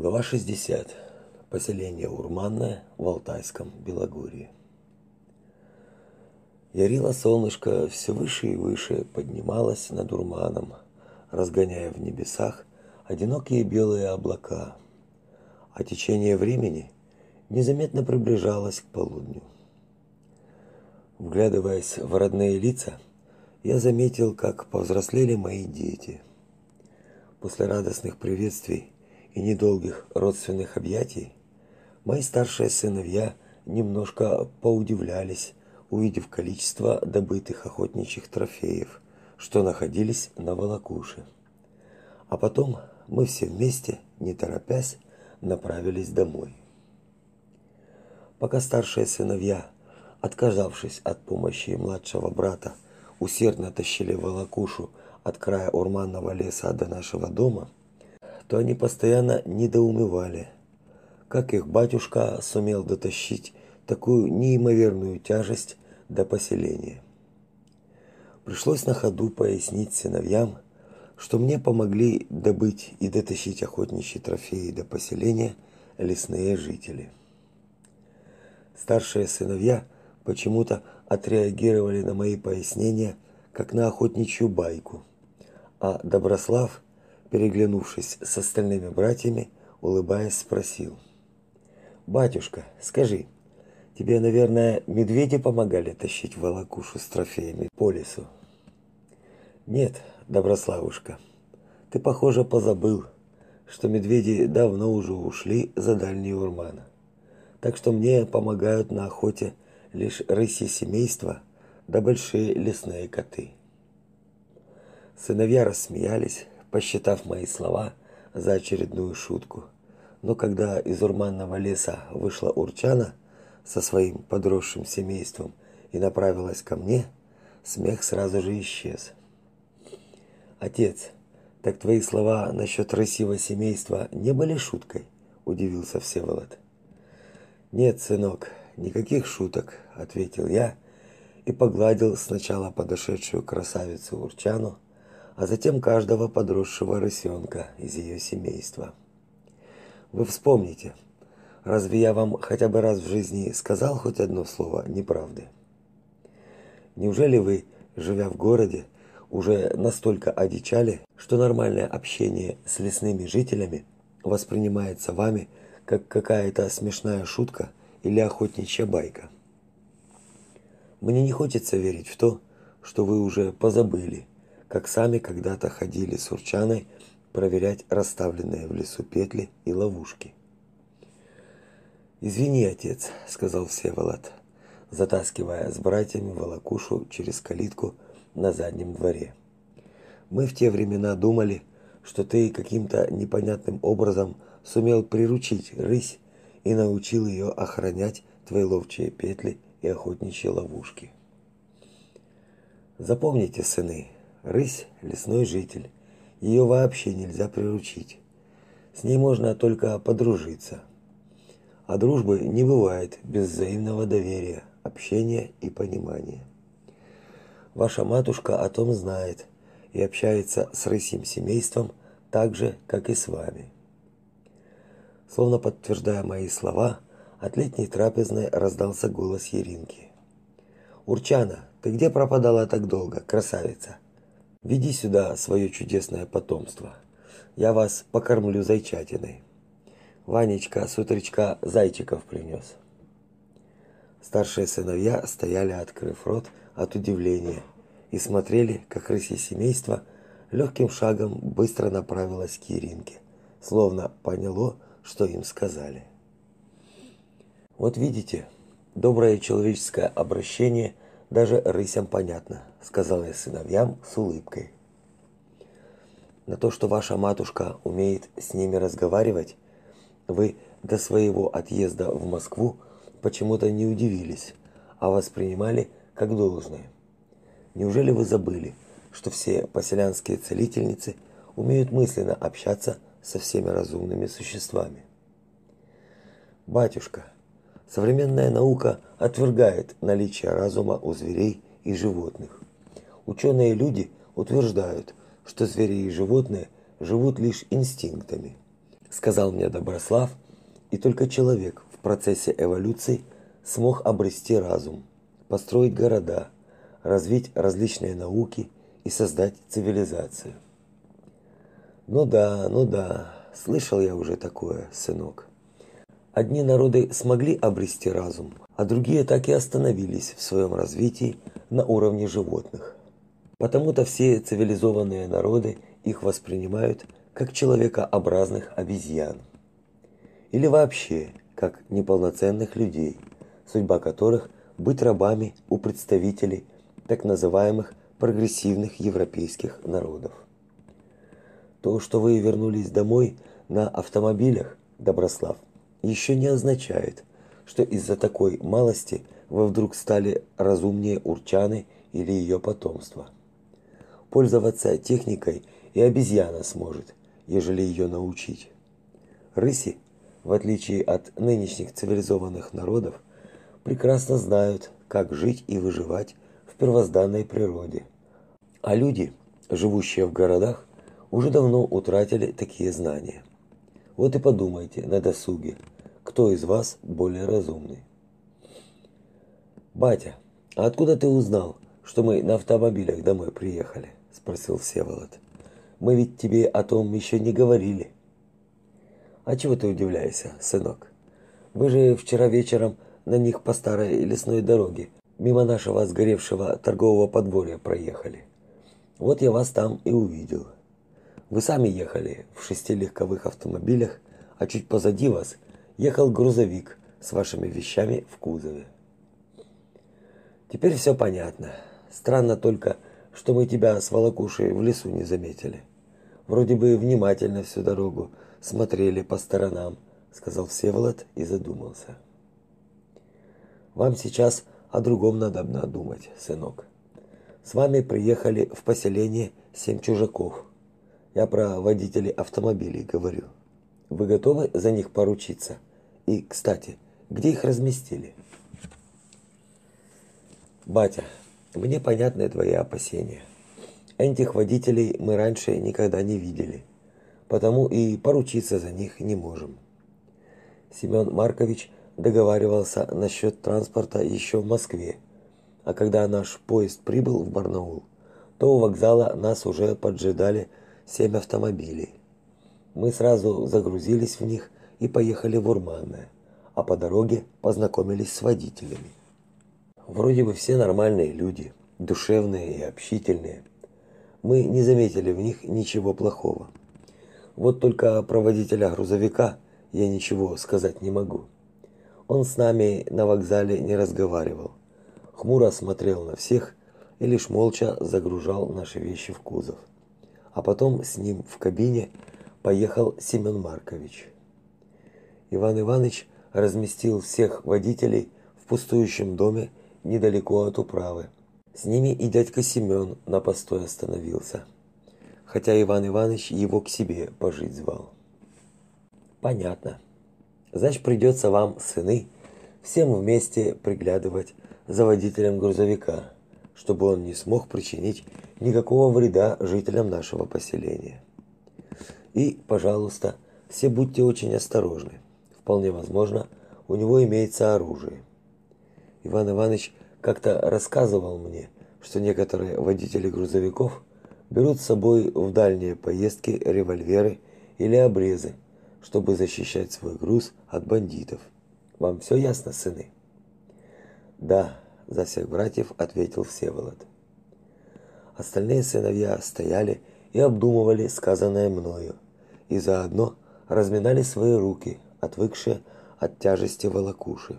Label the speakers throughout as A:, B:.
A: Глава 60. Поселение Урманное в Алтайском Белогорье. Ярило солнышко все выше и выше поднималось над Урманом, разгоняя в небесах одинокие белые облака. А течение времени незаметно приближалось к полудню. Вглядываясь в родные лица, я заметил, как повзрослели мои дети. После радостных приветствий и недолгих родственных объятий мои старшие сыновья немножко поудивлялись, увидев количество добытых охотничьих трофеев, что находились на волокуше. А потом мы все вместе, не торопясь, направились домой. Пока старшие сыновья, отказавшись от помощи младшего брата, усердно тащили волокушу от края урманного леса до нашего дома, то они постоянно недоумевали, как их батюшка сумел дотащить такую неимоверную тяжесть до поселения. Пришлось на ходу пояснить сыновьям, что мне помогли добыть и дотащить охотничьи трофеи до поселения лесные жители. Старшие сыновья почему-то отреагировали на мои пояснения как на охотничью байку, а Доброслав, переглянувшись с остальными братьями, улыбаясь, спросил: "Батюшка, скажи, тебе, наверное, медведи помогали тащить волокушу с трофеями по лесу?" "Нет, Доброславушка, ты, похоже, позабыл, что медведи давно уже ушли за дальние урманы. Так что мне помогают на охоте лишь рыси семейства да большие лесные коты. Сыновья рассмеялись, посчитав мои слова за очередную шутку. Но когда из урманного леса вышла Урчана со своим подросшим семейством и направилась ко мне, смех сразу же исчез. Отец, так твои слова насчет рысьего семейства не были шуткой? удивился Всеволод. Нет, сынок, никаких шуток, ответил я и погладил сначала подошедшую красавицу Урчану, а затем каждого подросшего рысенка из ее семейства. Вы вспомните, разве я вам хотя бы раз в жизни сказал хоть одно слово неправды? Неужели вы, живя в городе, уже настолько одичали, что нормальное общение с лесными жителями воспринимается вами как какая-то смешная шутка или охотничья байка. Мне не хочется верить в то, что вы уже позабыли, как сами когда-то ходили с Урчаной проверять расставленные в лесу петли и ловушки. Извини, отец, сказал Всеволод, затаскивая с братьями волокушу через калитку на заднем дворе. Мы в те времена думали, что ты каким-то непонятным образом сумел приручить рысь и научил ее охранять твои ловчие петли и охотничьи ловушки. Запомните, сыны, рысь лесной житель. Ее вообще нельзя приручить. С ней можно только подружиться. А дружбы не бывает без взаимного доверия, общения и понимания. Ваша матушка о том знает и общается с рысьим семейством так же, как и с вами. Словно подтверждая мои слова, от летней трапезной раздался голос Еринки. Урчана, ты где пропадала так долго, красавица? Веди сюда свое чудесное потомство. Я вас покормлю зайчатиной. Ванечка с утречка зайчиков принес. Старшие сыновья стояли, открыв рот от удивления, и смотрели, как рысье семейство легким шагом быстро направилось к Иринке, словно поняло, что им сказали. Вот видите, доброе человеческое обращение даже рысям понятно, сказала я сыновьям с улыбкой. На то, что ваша матушка умеет с ними разговаривать, вы до своего отъезда в Москву почему-то не удивились, а воспринимали как должное. Неужели вы забыли, что все поселянские целительницы умеют мысленно общаться со всеми разумными существами? Батюшка, современная наука отвергает наличие разума у зверей и животных. Ученые люди утверждают, что звери и животные живут лишь инстинктами, сказал мне Доброслав, и только человек в процессе эволюции смог обрести разум, построить города, развить различные науки и создать цивилизацию. Ну да, ну да, слышал я уже такое, сынок. Одни народы смогли обрести разум, а другие так и остановились в своем развитии на уровне животных. Потому-то все цивилизованные народы их воспринимают как человекообразных обезьян. Или вообще, как неполноценных людей, судьба которых быть рабами у представителей так называемых прогрессивных европейских народов. То, что вы вернулись домой на автомобилях, Доброслав, еще не означает, что из-за такой малости вы вдруг стали разумнее урчаны или ее потомства. Пользоваться техникой и обезьяна сможет, ежели ее научить. Рыси, в отличие от нынешних цивилизованных народов, прекрасно знают, как жить и выживать в первозданной природе. А люди, живущие в городах, уже давно утратили такие знания. Вот и подумайте на досуге, кто из вас более разумный. Батя, а откуда ты узнал, что мы на автомобилях домой приехали? Спросил Всеволод. Мы ведь тебе о том еще не говорили. А чего ты удивляешься, сынок? Вы же вчера вечером на них по старой лесной дороге мимо нашего сгоревшего торгового подворья проехали. Вот я вас там и увидел. Вы сами ехали в шести легковых автомобилях, а чуть позади вас ехал грузовик с вашими вещами в кузове. Теперь все понятно. Странно только, что мы тебя с волокушей в лесу не заметили. Вроде бы внимательно всю дорогу смотрели по сторонам, сказал Всеволод и задумался. Вам сейчас о другом надо думать, сынок. С вами приехали в поселение семь чужаков. Я про водителей автомобилей говорю. Вы готовы за них поручиться? И, кстати, где их разместили? Батя, мне понятны твои опасения. Этих водителей мы раньше никогда не видели, потому и поручиться за них не можем. Семен Маркович договаривался насчет транспорта еще в Москве, а когда наш поезд прибыл в Барнаул, то у вокзала нас уже поджидали семь автомобилей. Мы сразу загрузились в них и поехали в Урманное, а по дороге познакомились с водителями. Вроде бы все нормальные люди, душевные и общительные, мы не заметили в них ничего плохого. Вот только про водителя грузовика я ничего сказать не могу. Он с нами на вокзале не разговаривал. Хмуро смотрел на всех и лишь молча загружал наши вещи в кузов. А потом с ним в кабине поехал Семен Маркович. Иван Иванович разместил всех водителей в пустующем доме недалеко от управы с ними и дядька Семен на постой остановился, хотя Иван Иванович его к себе пожить звал. Понятно. Значит, придется вам, сыны, всем вместе приглядывать за водителем грузовика, чтобы он не смог причинить никакого вреда жителям нашего поселения. И, пожалуйста, все будьте очень осторожны. Вполне возможно, у него имеется оружие. Иван Иванович как-то рассказывал мне, что некоторые водители грузовиков берут с собой в дальние поездки револьверы или обрезы, чтобы защищать свой груз от бандитов. Вам все ясно, сыны? Да, за всех братьев ответил Всеволод. Остальные сыновья стояли и обдумывали сказанное мною, и заодно разминали свои руки, отвыкшие от тяжести волокуши.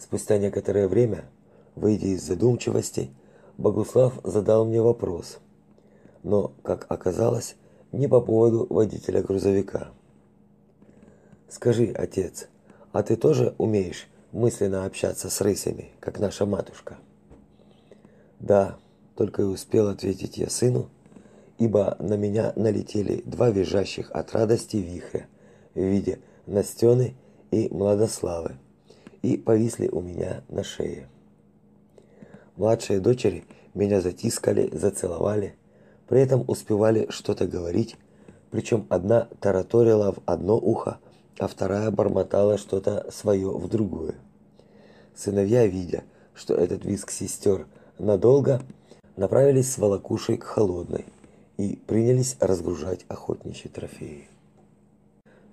A: Спустя некоторое время, выйдя из задумчивости, Богуслав задал мне вопрос. Но, как оказалось, не по поводу водителя грузовика. Скажи, отец, а ты тоже умеешь мысленно общаться с рысями, как наша матушка? Да, только и успел ответить я сыну, ибо на меня налетели два визжащих от радости вихря в виде Настены и Младославы и повисли у меня на шее. Младшие дочери меня затискали, зацеловали, при этом успевали что-то говорить, Причем одна тараторила в одно ухо, а вторая бормотала что-то свое в другое. Сыновья, видя, что этот визг сестер надолго, направились с волокушей к холодной и принялись разгружать охотничьи трофеи.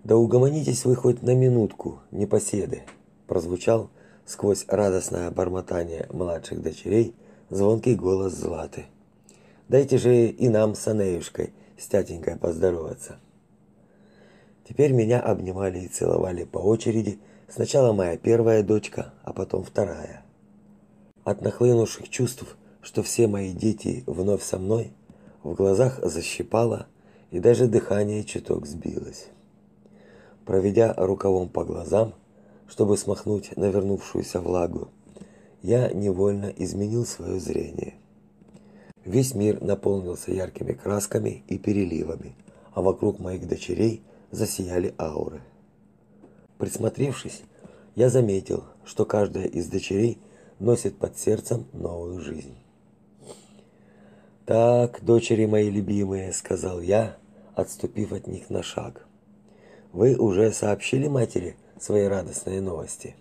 A: Да угомонитесь вы хоть на минутку, непоседы, прозвучал сквозь радостное бормотание младших дочерей звонкий голос Златы. Дайте же и нам с Анеюшкой, с тятенькой поздороваться. Теперь меня обнимали и целовали по очереди, сначала моя первая дочка, а потом вторая. От нахлынувших чувств, что все мои дети вновь со мной, в глазах защипало, и даже дыхание чуток сбилось. Проведя рукавом по глазам, чтобы смахнуть навернувшуюся влагу, я невольно изменил свое зрение. Весь мир наполнился яркими красками и переливами, а вокруг моих дочерей засияли ауры. Присмотревшись, я заметил, что каждая из дочерей носит под сердцем новую жизнь. «Так, дочери мои любимые», — сказал я, отступив от них на шаг. Вы уже сообщили матери свои радостные новости?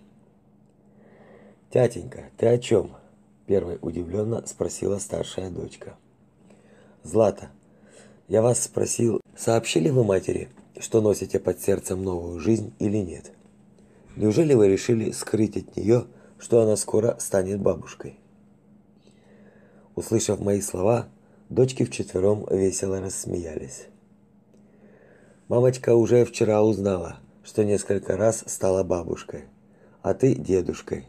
A: Тятенька, ты о чем? Первой удивленно спросила старшая дочка. Злата, я вас спросил, сообщили вы матери, что носите под сердцем новую жизнь или нет? Неужели вы решили скрыть от нее, что она скоро станет бабушкой? Услышав мои слова, дочки вчетвером весело рассмеялись. Мамочка уже вчера узнала, что несколько раз стала бабушкой, а ты дедушкой,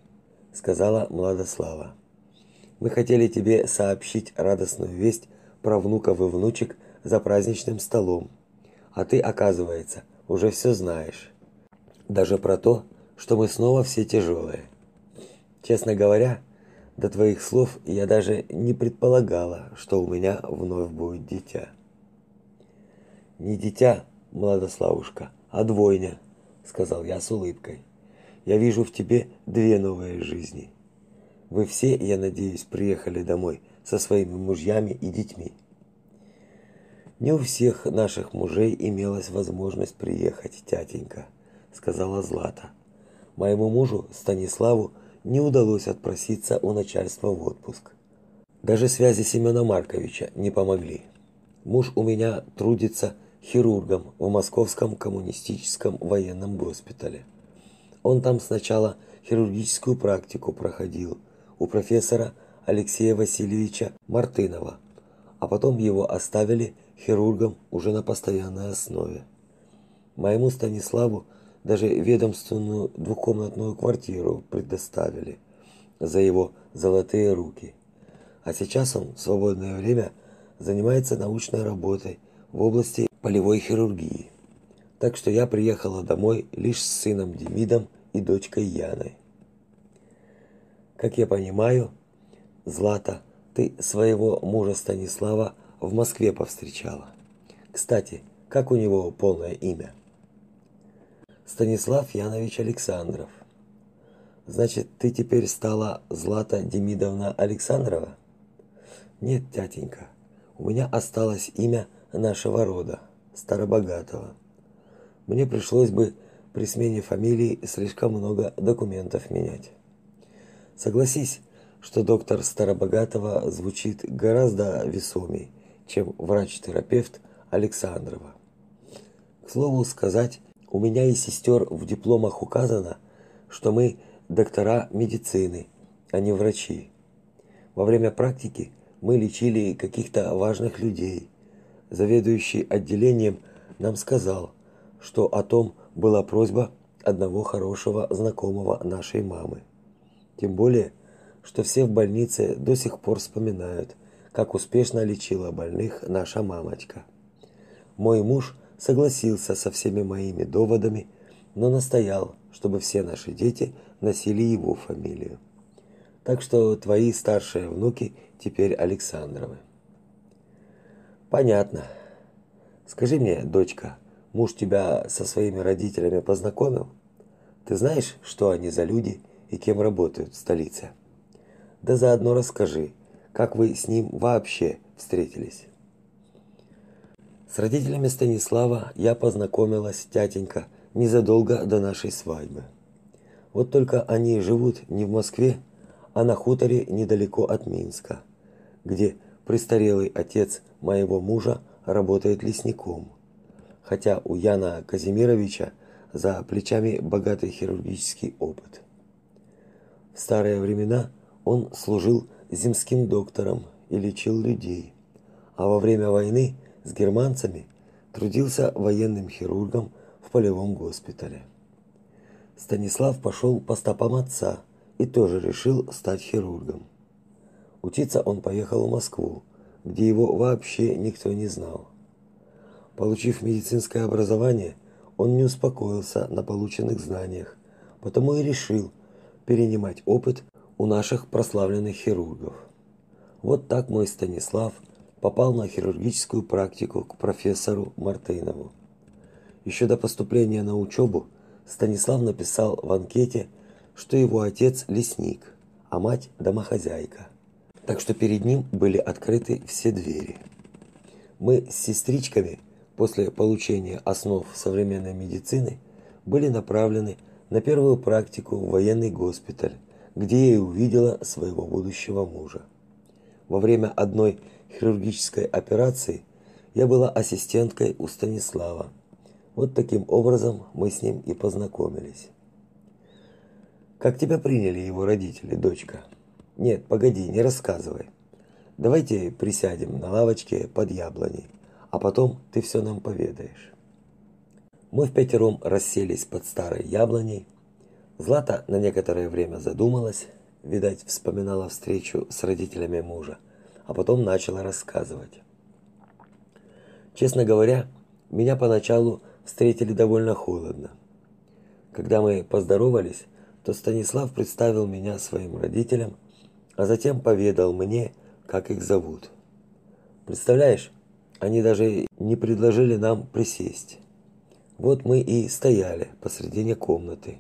A: сказала Младослава. Мы хотели тебе сообщить радостную весть про внуков и внучек за праздничным столом. А ты, оказывается, уже все знаешь. Даже про то, что мы снова все тяжелые. Честно говоря, до твоих слов я даже не предполагала, что у меня вновь будет дитя. Не дитя, Младославушка, а двойня, сказал я с улыбкой. Я вижу в тебе две новые жизни. Вы все, я надеюсь, приехали домой со своими мужьями и детьми. Не у всех наших мужей имелась возможность приехать, тятенька, сказала Злата. Моему мужу Станиславу не удалось отпроситься у начальства в отпуск. Даже связи Семена Марковича не помогли. Муж у меня трудится хирургом в Московском коммунистическом военном госпитале. Он там сначала хирургическую практику проходил у профессора Алексея Васильевича Мартынова, а потом его оставили хирургом уже на постоянной основе. Моему Станиславу даже ведомственную двухкомнатную квартиру предоставили за его золотые руки. А сейчас он в свободное время занимается научной работой в области полевой хирургии. Так что я приехала домой лишь с сыном Демидом и дочкой Яной. Как я понимаю, Злата, ты своего мужа Станислава в Москве повстречала. Кстати, как у него полное имя? Станислав Янович Александров. Значит, ты теперь стала Злата Демидовна Александрова? Нет, тятенька. У меня осталось имя нашего рода. Старобогатого. Мне пришлось бы при смене фамилии слишком много документов менять. Согласись, что доктор Старобогатого звучит гораздо весомей, чем врач-терапевт Александрова. К слову сказать, у меня и сестер в дипломах указано, что мы доктора медицины, а не врачи. Во время практики мы лечили каких-то важных людей, заведующий отделением нам сказал, что о том была просьба одного хорошего знакомого нашей мамы. Тем более, что все в больнице до сих пор вспоминают, как успешно лечила больных наша мамочка. Мой муж согласился со всеми моими доводами, но настоял, чтобы все наши дети носили его фамилию. Так что твои старшие внуки теперь Александровы. Понятно. Скажи мне, дочка, муж тебя со своими родителями познакомил? Ты знаешь, что они за люди и кем работают в столице? Да заодно расскажи, как вы с ним вообще встретились. С родителями Станислава я познакомилась, тятенька, незадолго до нашей свадьбы. Вот только они живут не в Москве, а на хуторе недалеко от Минска, где престарелый отец моего мужа работает лесником. Хотя у Яна Казимировича за плечами богатый хирургический опыт. В старые времена он служил земским доктором и лечил людей, а во время войны с германцами трудился военным хирургом в полевом госпитале. Станислав пошел по стопам отца и тоже решил стать хирургом. Учиться он поехал в Москву, где его вообще никто не знал. Получив медицинское образование, он не успокоился на полученных знаниях, потому и решил перенимать опыт у наших прославленных хирургов. Вот так мой Станислав попал на хирургическую практику к профессору Мартынову. Еще до поступления на учебу Станислав написал в анкете, что его отец лесник, а мать домохозяйка. Так что перед ним были открыты все двери. Мы с сестричками после получения основ современной медицины были направлены на первую практику в военный госпиталь, где я и увидела своего будущего мужа. Во время одной хирургической операции я была ассистенткой у Станислава. Вот таким образом мы с ним и познакомились. Как тебя приняли его родители, дочка? Нет, погоди, не рассказывай. Давайте присядем на лавочке под яблоней, а потом ты все нам поведаешь. Мы в пятером расселись под старой яблоней. Злата на некоторое время задумалась, видать, вспоминала встречу с родителями мужа а потом начала рассказывать. Честно говоря, меня поначалу встретили довольно холодно. Когда мы поздоровались, то Станислав представил меня своим родителям, а затем поведал мне, как их зовут. Представляешь, они даже не предложили нам присесть. Вот мы и стояли посредине комнаты,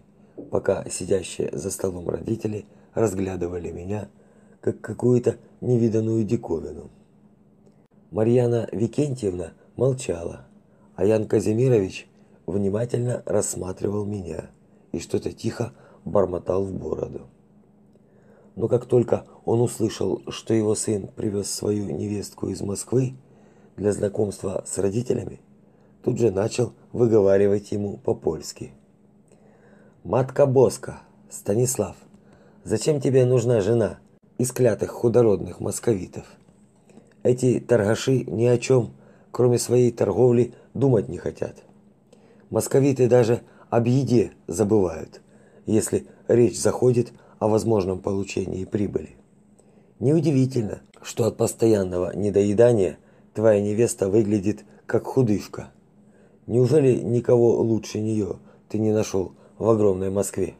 A: пока сидящие за столом родители разглядывали меня как какую-то невиданную диковину. Марьяна Викентьевна молчала, а Ян Казимирович внимательно рассматривал меня и что-то тихо бормотал в бороду. Но как только он услышал, что его сын привез свою невестку из Москвы для знакомства с родителями, тут же начал выговаривать ему по-польски. «Матка Боска, Станислав, зачем тебе нужна жена, из клятых худородных московитов. Эти торгаши ни о чем, кроме своей торговли, думать не хотят. Московиты даже об еде забывают, если речь заходит о возможном получении прибыли. Неудивительно, что от постоянного недоедания твоя невеста выглядит как худышка. Неужели никого лучше нее ты не нашел в огромной Москве?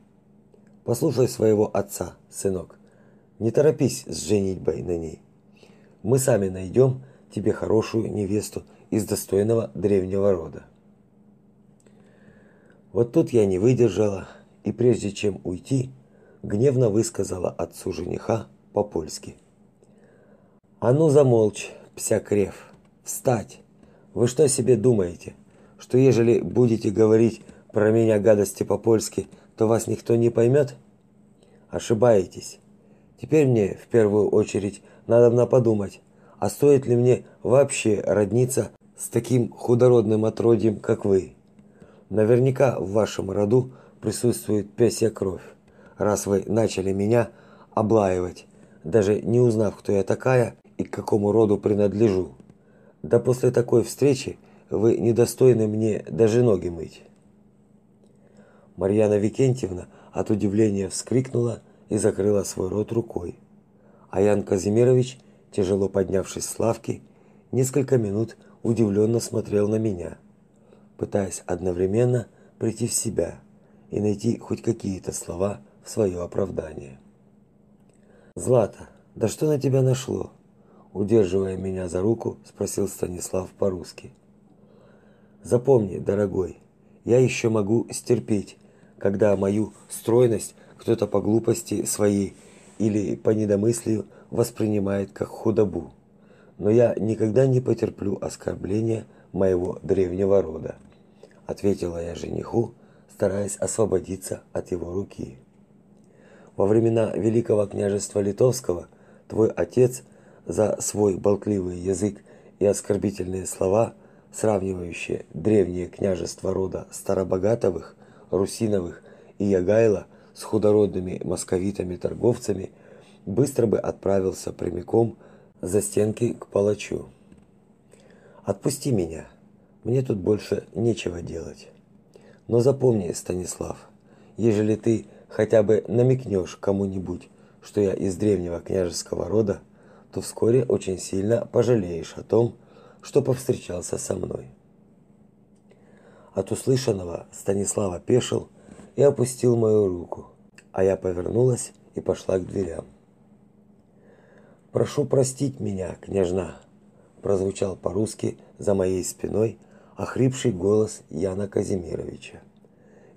A: Послушай своего отца, сынок. Не торопись с женитьбой на ней. Мы сами найдем тебе хорошую невесту из достойного древнего рода. Вот тут я не выдержала и прежде чем уйти, гневно высказала отцу жениха по-польски: "А ну замолчь, псякрев. Встать. Вы что себе думаете, что ежели будете говорить про меня гадости по-польски, то вас никто не поймет? Ошибаетесь. Теперь мне в первую очередь надо подумать, а стоит ли мне вообще родниться с таким худородным отродьем, как вы. Наверняка в вашем роду присутствует пёсья кровь, раз вы начали меня облаивать, даже не узнав, кто я такая и к какому роду принадлежу. Да после такой встречи вы недостойны мне даже ноги мыть. Марьяна Викентьевна от удивления вскрикнула и закрыла свой рот рукой. А Ян Казимирович, тяжело поднявшись с лавки, несколько минут удивленно смотрел на меня, пытаясь одновременно прийти в себя и найти хоть какие-то слова свое оправдание. Злата, да что на тебя нашло? удерживая меня за руку, спросил Станислав по-русски. Запомни, дорогой, я еще могу стерпеть, когда мою стройность кто-то по глупости своей или по недомыслию воспринимает как худобу. Но я никогда не потерплю оскорбления моего древнего рода, ответила я жениху, стараясь освободиться от его руки. Во времена Великого княжества Литовского твой отец за свой болтливый язык и оскорбительные слова, сравнивающие древние княжества рода Старобогатовых, Русиновых и Ягайла с худородными московитами-торговцами, быстро бы отправился прямиком за стенки к палачу. Отпусти меня. Мне тут больше нечего делать. Но запомни, Станислав, ежели ты хотя бы намекнешь кому-нибудь, что я из древнего княжеского рода, то вскоре очень сильно пожалеешь о том, что повстречался со мной. От услышанного Станислав опешил и опустил мою руку, а я повернулась и пошла к дверям. Прошу простить меня, княжна, прозвучал по-русски за моей спиной охрипший голос Яна Казимировича.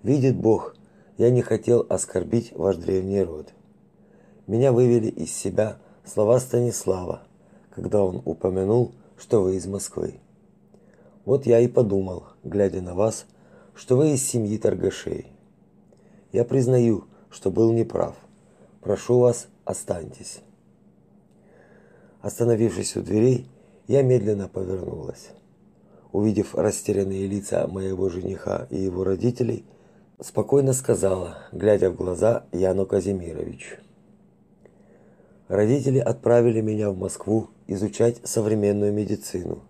A: Видит Бог, я не хотел оскорбить ваш древний род. Меня вывели из себя слова Станислава, когда он упомянул, что вы из Москвы. Вот я и подумал, глядя на вас, что вы из семьи торгашей. Я признаю, что был неправ. Прошу вас, останьтесь. Остановившись у дверей, я медленно повернулась. Увидев растерянные лица моего жениха и его родителей, спокойно сказала, глядя в глаза Яну Казимировичу. Родители отправили меня в Москву изучать современную медицину,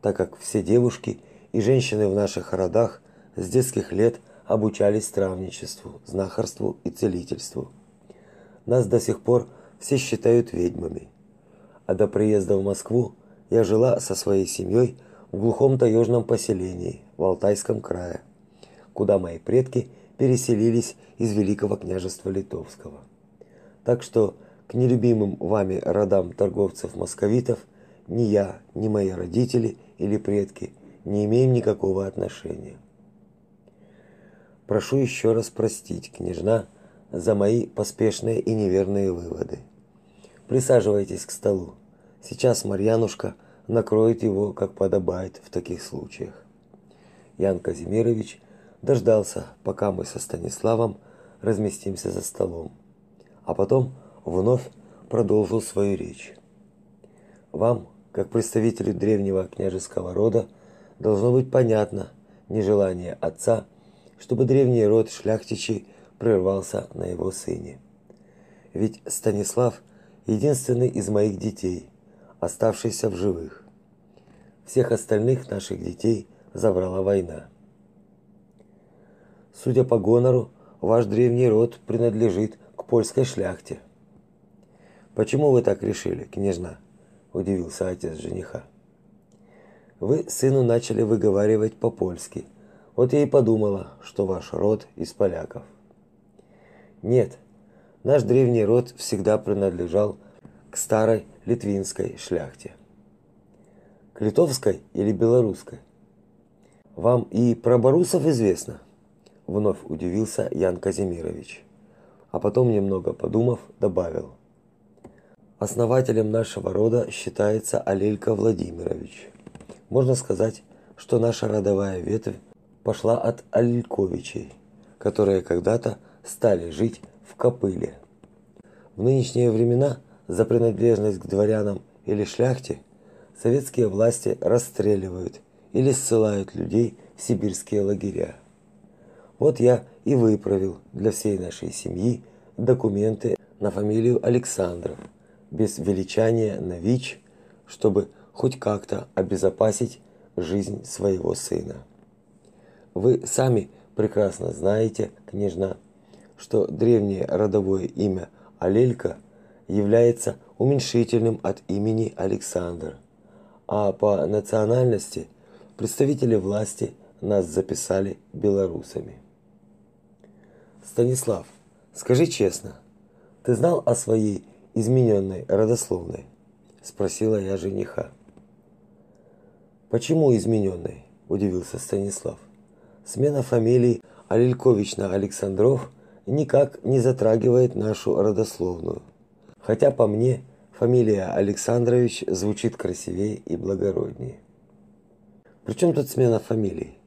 A: так как все девушки и женщины в наших родах с детских лет обучались травничеству, знахарству и целительству. Нас до сих пор все считают ведьмами. А до приезда в Москву я жила со своей семьей в глухом таежном поселении в Алтайском крае куда мои предки переселились из Великого княжества Литовского. Так что к нелюбимым вами родам торговцев-московитов ни я, ни мои родители или предки не имеем никакого отношения. Прошу еще раз простить, княжна, за мои поспешные и неверные выводы. Присаживайтесь к столу. Сейчас Марьянушка накроет его, как подобает в таких случаях. Ян Казимирович дождался, пока мы со Станиславом разместимся за столом, а потом вновь продолжил свою речь. Вам, как представителю древнего княжеского рода, должно быть понятно нежелание отца, чтобы древний род шляхтичей прервался на его сыне. Ведь Станислав единственный из моих детей, оставшийся в живых. Всех остальных наших детей забрала война. Судя по гонору, ваш древний род принадлежит к польской шляхте. Почему вы так решили, княжна? удивился отец жениха. Вы сыну начали выговаривать по-польски. Вот я и подумала, что ваш род из поляков. Нет. Наш древний род всегда принадлежал к старой литвинской шляхте. К литовской или белорусской? Вам и про барусов известно? Вновь удивился Ян Казимирович. А потом, немного подумав, добавил: Основателем нашего рода считается Алелька Владимирович. Можно сказать, что наша родовая ветвь пошла от Алельковичей, которые когда-то стали жить в Копыле. В нынешние времена за принадлежность к дворянам или шляхте советские власти расстреливают или ссылают людей в сибирские лагеря. Вот я и выправил для всей нашей семьи документы на фамилию Александров, без величания на ВИЧ, чтобы хоть как-то обезопасить жизнь своего сына. Вы сами прекрасно знаете, княжна, что древнее родовое имя Алелька является уменьшительным от имени Александр, а по национальности представители власти нас записали белорусами. Станислав, скажи честно, ты знал о своей измененной родословной? спросила я жениха. Почему измененной? удивился Станислав. Смена фамилии Алилькович на Александров никак не затрагивает нашу родословную. Хотя по мне фамилия Александрович звучит красивее и благороднее. Причем тут смена фамилии?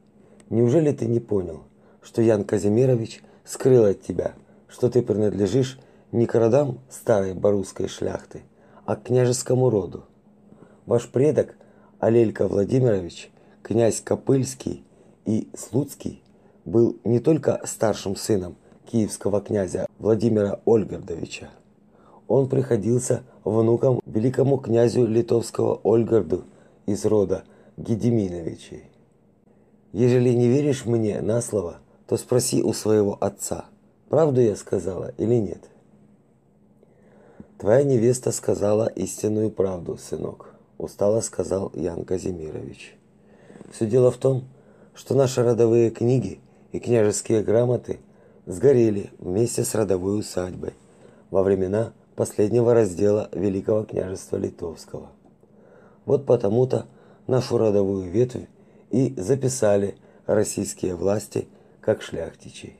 A: Неужели ты не понял, что Ян Казимирович скрыл от тебя, что ты принадлежишь не к родам старой барусской шляхты, а к княжескому роду? Ваш предок Алелька Владимирович, князь Копыльский и Слуцкий, был не только старшим сыном киевского князя Владимира Ольгардовича. Он приходился внуком великому князю литовского Ольгарду из рода Гедеминовичей. Ежели не веришь мне на слово, то спроси у своего отца, правду я сказала или нет. Твоя невеста сказала истинную правду, сынок, устало сказал Ян Казимирович. Все дело в том, что наши родовые книги и княжеские грамоты сгорели вместе с родовой усадьбой во времена последнего раздела Великого княжества Литовского. Вот потому-то нашу родовую ветвь и записали российские власти как шляхтичей.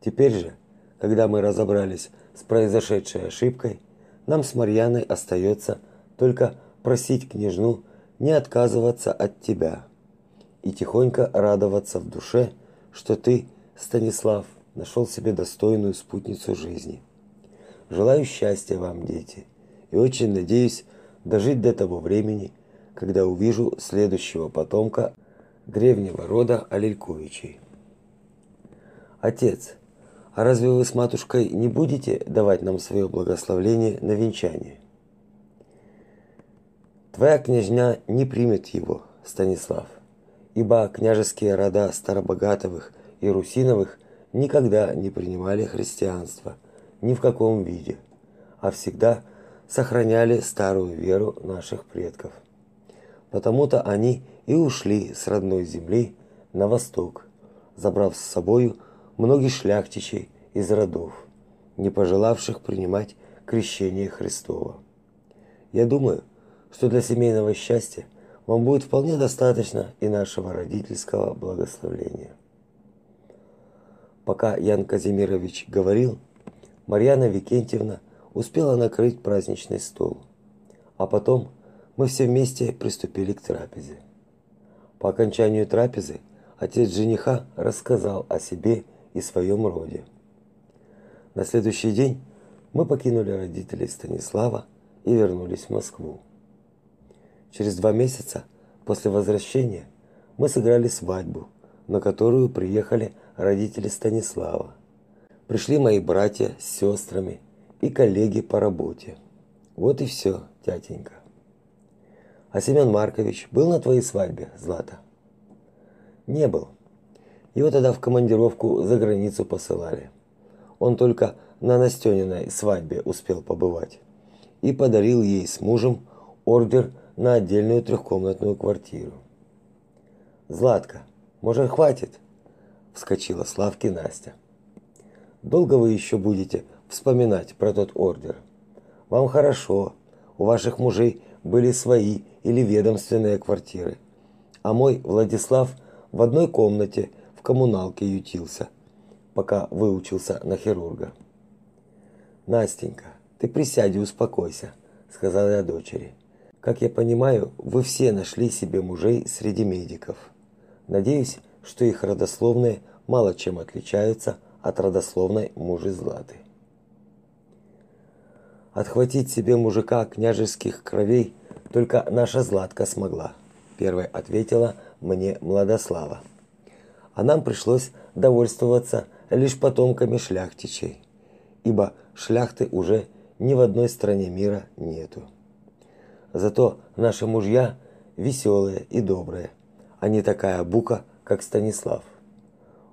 A: Теперь же, когда мы разобрались с произошедшей ошибкой, нам с Марьяной остается только просить княжну не отказываться от тебя и тихонько радоваться в душе, что ты, Станислав, нашел себе достойную спутницу жизни. Желаю счастья вам, дети, и очень надеюсь дожить до того времени, когда увижу следующего потомка древнего рода Алельковичей. Отец, а разве вы с матушкой не будете давать нам свое благословение на венчание? Твоя княжна не примет его, Станислав, ибо княжеские рода Старобогатовых и Русиновых никогда не принимали христианство ни в каком виде, а всегда сохраняли старую веру наших предков. Потому-то они и ушли с родной земли на восток, забрав с собою многих шляхтичей из родов, не пожелавших принимать крещение Христово. Я думаю, что для семейного счастья вам будет вполне достаточно и нашего родительского благословения. Пока Ян Казимирович говорил, Марьяна Викентьевна успела накрыть праздничный стол, а потом мы все вместе приступили к трапезе. По окончанию трапезы отец жениха рассказал о себе и своем роде. На следующий день мы покинули родителей Станислава и вернулись в Москву. Через два месяца после возвращения мы сыграли свадьбу, на которую приехали родители Станислава. Пришли мои братья с сестрами и коллеги по работе. Вот и все, тятенька. А Семен Маркович был на твоей свадьбе, Злата? Не был. Его тогда в командировку за границу посылали. Он только на Настёниной свадьбе успел побывать и подарил ей с мужем ордер на отдельную трехкомнатную квартиру. Златка, может, хватит? вскочила Славки Настя. Долго вы еще будете вспоминать про тот ордер? Вам хорошо. У ваших мужей были свои или ведомственные квартиры. А мой Владислав в одной комнате коммуналке ютился, пока выучился на хирурга. Настенька, ты присядь и успокойся, сказала я дочери. Как я понимаю, вы все нашли себе мужей среди медиков. Надеюсь, что их родословные мало чем отличаются от родословной мужа Златы. Отхватить себе мужика княжеских кровей только наша Златка смогла. Первой ответила мне Младослава. А нам пришлось довольствоваться лишь потомками шляхтичей, ибо шляхты уже ни в одной стране мира нету. Зато наши мужья веселые и добрые, а не такая бука, как Станислав.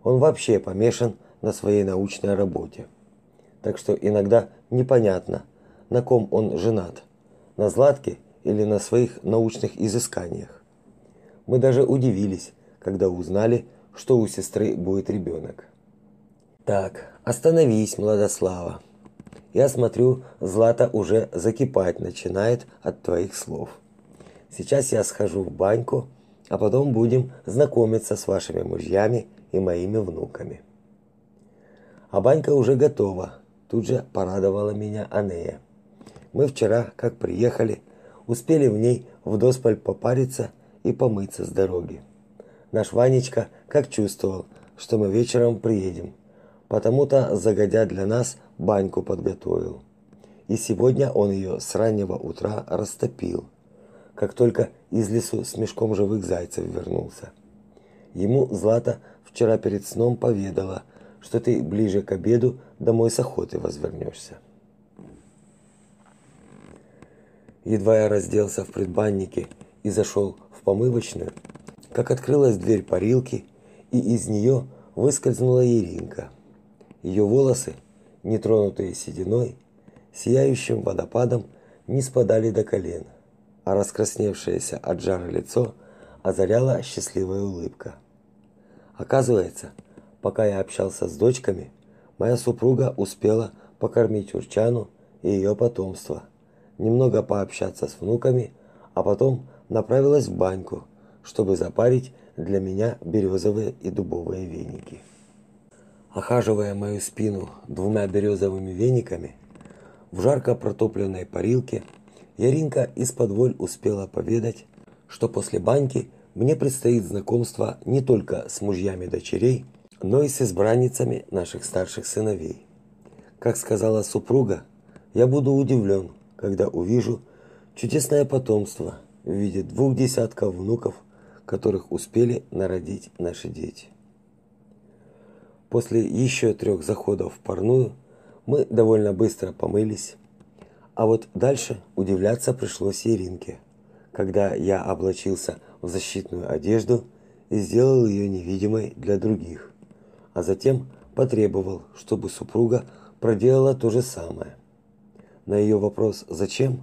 A: Он вообще помешан на своей научной работе. Так что иногда непонятно, на ком он женат, на Златке или на своих научных изысканиях. Мы даже удивились, когда узнали, что у сестры будет ребенок. Так, остановись, Младослава. Я смотрю, Злата уже закипать начинает от твоих слов. Сейчас я схожу в баньку, а потом будем знакомиться с вашими мужьями и моими внуками. А банька уже готова. Тут же порадовала меня Анея. Мы вчера, как приехали, успели в ней вдоспаль попариться и помыться с дороги. Наш Ванечка как чувствовал, что мы вечером приедем, потому-то загодя для нас баньку подготовил. И сегодня он ее с раннего утра растопил, как только из лесу с мешком живых зайцев вернулся. Ему Злата вчера перед сном поведала, что ты ближе к обеду домой с охоты возвернешься. Едва я разделся в предбаннике и зашел в помывочную, как открылась дверь парилки, и из нее выскользнула Иринка. Ее волосы, нетронутые сединой, сияющим водопадом не спадали до колен, а раскрасневшееся от жара лицо озаряла счастливая улыбка. Оказывается, пока я общался с дочками, моя супруга успела покормить Урчану и ее потомство, немного пообщаться с внуками, а потом направилась в баньку, чтобы запарить для меня березовые и дубовые веники. Охаживая мою спину двумя березовыми вениками, в жарко протопленной парилке Яринка из-под воль успела поведать, что после баньки мне предстоит знакомство не только с мужьями дочерей, но и с избранницами наших старших сыновей. Как сказала супруга, я буду удивлен, когда увижу чудесное потомство в виде двух десятков внуков, которых успели народить наши дети. После еще трех заходов в парную мы довольно быстро помылись, а вот дальше удивляться пришлось Иринке, когда я облачился в защитную одежду и сделал ее невидимой для других, а затем потребовал, чтобы супруга проделала то же самое. На ее вопрос «Зачем?»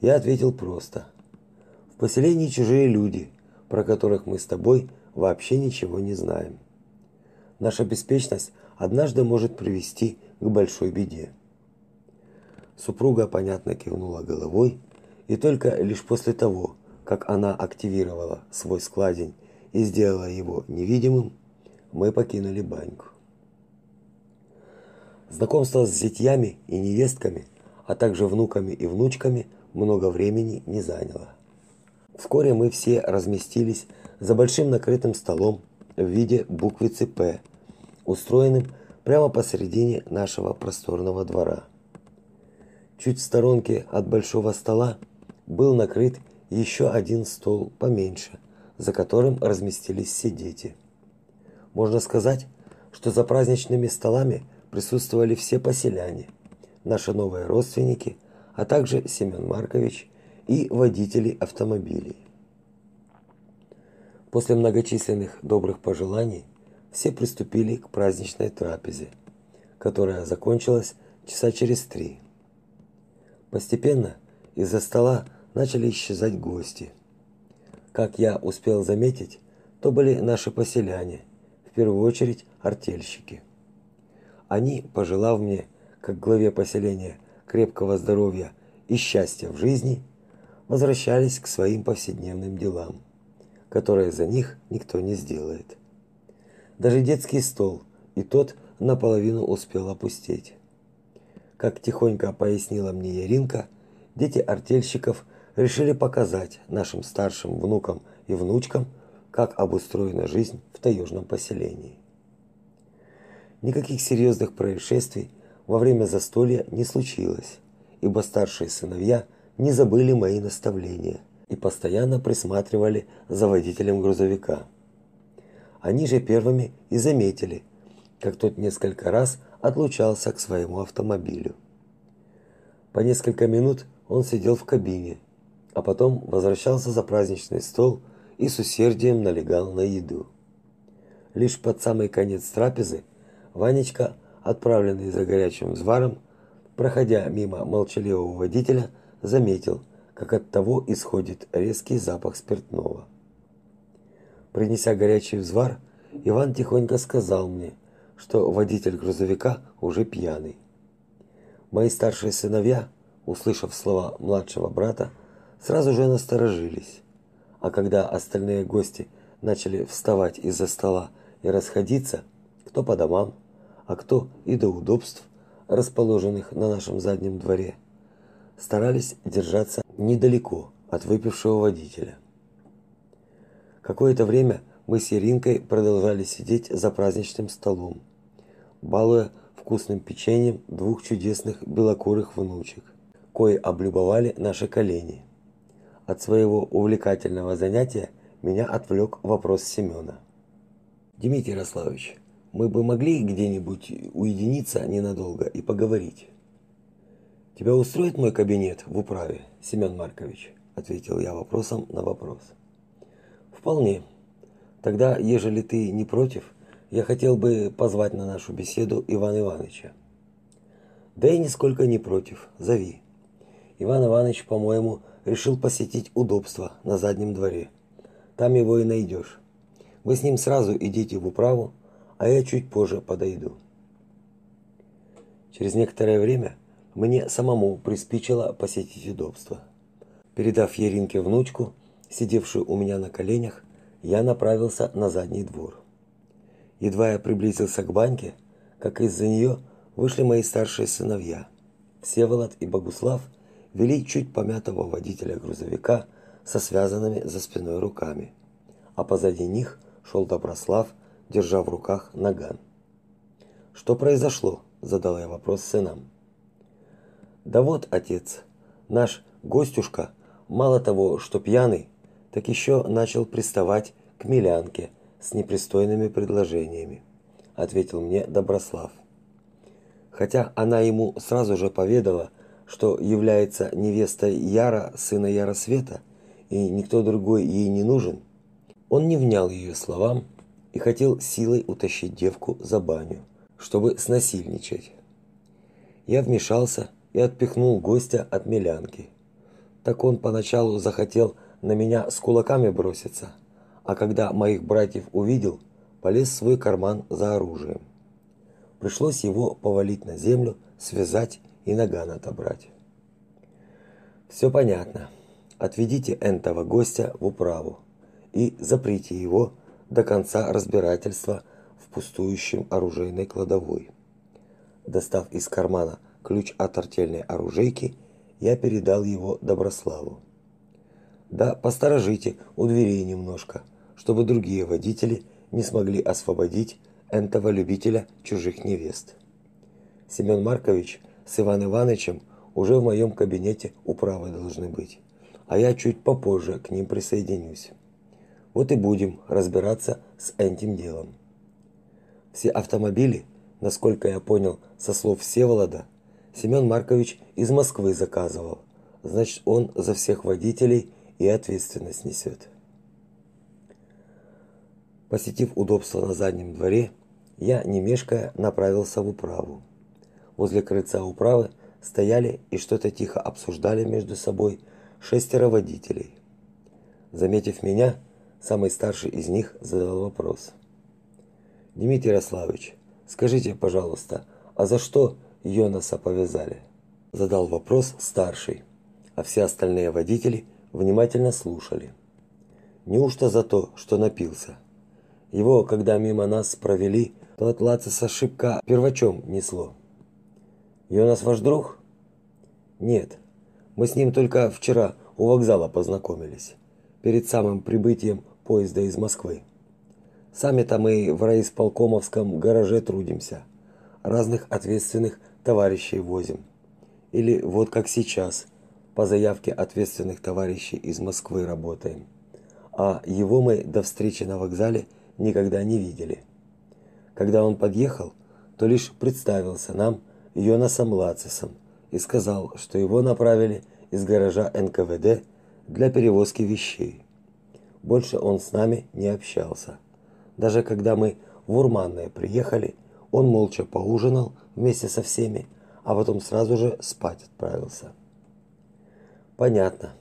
A: я ответил просто. В поселении чужие люди, про которых мы с тобой вообще ничего не знаем. Наша беспечность однажды может привести к большой беде. Супруга понятно кивнула головой, и только лишь после того, как она активировала свой складень и сделала его невидимым, мы покинули баньку. Знакомство с зятьями и невестками, а также внуками и внучками много времени не заняло. Вскоре мы все разместились за большим накрытым столом в виде буквицы «П», устроенным прямо посередине нашего просторного двора. Чуть в сторонке от большого стола был накрыт еще один стол поменьше, за которым разместились все дети. Можно сказать, что за праздничными столами присутствовали все поселяне, наши новые родственники, а также Семен Маркович и водители автомобилей. После многочисленных добрых пожеланий все приступили к праздничной трапезе, которая закончилась часа через три. Постепенно из-за стола начали исчезать гости. Как я успел заметить, то были наши поселяне, в первую очередь артельщики. Они, пожелав мне, как главе поселения, крепкого здоровья и счастья в жизни, возвращались к своим повседневным делам, которые за них никто не сделает. Даже детский стол, и тот наполовину успел опустеть. Как тихонько пояснила мне Яринка, дети артельщиков решили показать нашим старшим внукам и внучкам, как обустроена жизнь в таежном поселении. Никаких серьезных происшествий во время застолья не случилось, ибо старшие сыновья не забыли мои наставления и постоянно присматривали за водителем грузовика. Они же первыми и заметили, как тот несколько раз отлучался к своему автомобилю. По несколько минут он сидел в кабине, а потом возвращался за праздничный стол и с усердием налегал на еду. Лишь под самый конец трапезы Ванечка, отправленный за горячим взваром, проходя мимо молчаливого водителя, заметил, как от того исходит резкий запах спиртного. Принеся горячий взвар, Иван тихонько сказал мне, что водитель грузовика уже пьяный. Мои старшие сыновья, услышав слова младшего брата, сразу же насторожились. А когда остальные гости начали вставать из-за стола и расходиться, кто по домам, а кто и до удобств, расположенных на нашем заднем дворе, старались держаться недалеко от выпившего водителя. Какое-то время мы с Иринкой продолжали сидеть за праздничным столом, балуя вкусным печеньем двух чудесных белокурых внучек, кои облюбовали наши колени. От своего увлекательного занятия меня отвлек вопрос Семена. Дмитрий Ярославович, мы бы могли где-нибудь уединиться ненадолго и поговорить. Тебя устроит мой кабинет в управе, Семен Маркович, ответил я вопросом на вопрос. Вполне. Тогда, ежели ты не против, я хотел бы позвать на нашу беседу Ивана Ивановича. Да и нисколько не против. Зови. Иван Иванович, по-моему, решил посетить удобство на заднем дворе. Там его и найдешь. Вы с ним сразу идите в управу, а я чуть позже подойду. Через некоторое время мне самому приспичило посетить удобство. Передав Еринке внучку, сидевшую у меня на коленях, я направился на задний двор. Едва я приблизился к баньке, как из-за нее вышли мои старшие сыновья. Всеволод и Богуслав вели чуть помятого водителя грузовика со связанными за спиной руками, а позади них шел Доброслав, держа в руках наган. «Что произошло?» – задал я вопрос сынам. «Да вот, отец, наш гостюшка, мало того, что пьяный, так еще начал приставать к Милянке с непристойными предложениями», – ответил мне Доброслав. Хотя она ему сразу же поведала, что является невестой Яра, сына Яросвета, и никто другой ей не нужен, он не внял ее словам и хотел силой утащить девку за баню, чтобы снасильничать. Я вмешался и отпихнул гостя от мелянки. Так он поначалу захотел на меня с кулаками броситься, а когда моих братьев увидел, полез в свой карман за оружием. Пришлось его повалить на землю, связать и наган отобрать. Все понятно. Отведите энтого гостя в управу и заприте его до конца разбирательства в пустующем оружейной кладовой. Достав из кармана ключ от артельной оружейки, я передал его Доброславу. Да, посторожите у дверей немножко, чтобы другие водители не смогли освободить энтого любителя чужих невест. Семен Маркович с Иван Ивановичем уже в моем кабинете управы должны быть, а я чуть попозже к ним присоединюсь. Вот и будем разбираться с этим делом. Все автомобили, насколько я понял со слов Всеволода, Семен Маркович из Москвы заказывал. Значит, он за всех водителей и ответственность несет. Посетив удобство на заднем дворе, я, не мешкая, направился в управу. Возле крыльца управы стояли и что-то тихо обсуждали между собой шестеро водителей. Заметив меня, самый старший из них задал вопрос. Дмитрий Ярославович, скажите, пожалуйста, а за что Йонаса повязали? Задал вопрос старший, а все остальные водители внимательно слушали. Неужто за то, что напился? Его, когда мимо нас провели, то от Лациса шибка первачом несло. Йонас ваш друг? Нет. Мы с ним только вчера у вокзала познакомились, перед самым прибытием поезда из Москвы. Сами-то мы в райисполкомовском гараже трудимся. Разных ответственных товарищей возим. Или вот как сейчас, по заявке ответственных товарищей из Москвы работаем. А его мы до встречи на вокзале никогда не видели. Когда он подъехал, то лишь представился нам Йонасом Лацисом и сказал, что его направили из гаража НКВД для перевозки вещей. Больше он с нами не общался. Даже когда мы в Урманное приехали, он молча поужинал вместе со всеми, а потом сразу же спать отправился. Понятно.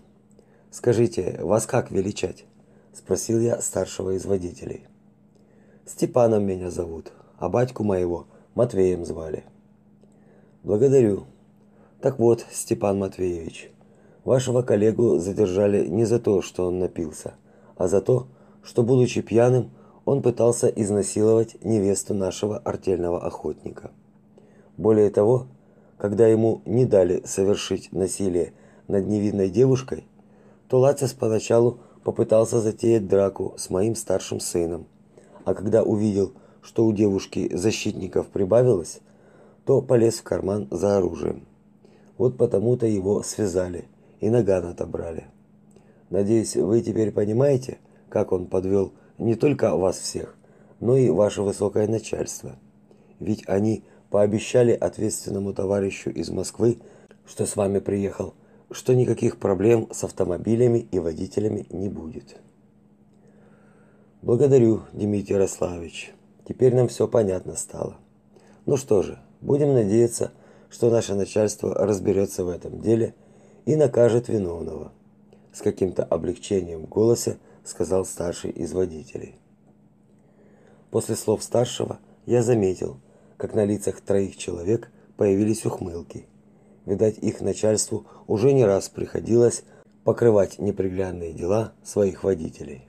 A: Скажите, вас как величать? спросил я старшего из водителей. Степаном меня зовут, а батьку моего Матвеем звали. Благодарю. Так вот, Степан Матвеевич, вашего коллегу задержали не за то, что он напился, а за то, что, будучи пьяным, он пытался изнасиловать невесту нашего артельного охотника. Более того, когда ему не дали совершить насилие над невинной девушкой, то Лацис поначалу попытался затеять драку с моим старшим сыном, а когда увидел, что у девушки защитников прибавилось, то полез в карман за оружием. Вот потому-то его связали и наган отобрали. Надеюсь, вы теперь понимаете, как он подвел не только вас всех, но и ваше высокое начальство. Ведь они пообещали ответственному товарищу из Москвы, что с вами приехал, что никаких проблем с автомобилями и водителями не будет. Благодарю, Дмитрий Ярославович. Теперь нам все понятно стало. Ну что же, будем надеяться, что наше начальство разберется в этом деле и накажет виновного. С каким-то облегчением в голосе сказал старший из водителей. После слов старшего я заметил, как на лицах троих человек появились ухмылки. Видать, их начальству уже не раз приходилось покрывать неприглядные дела своих водителей.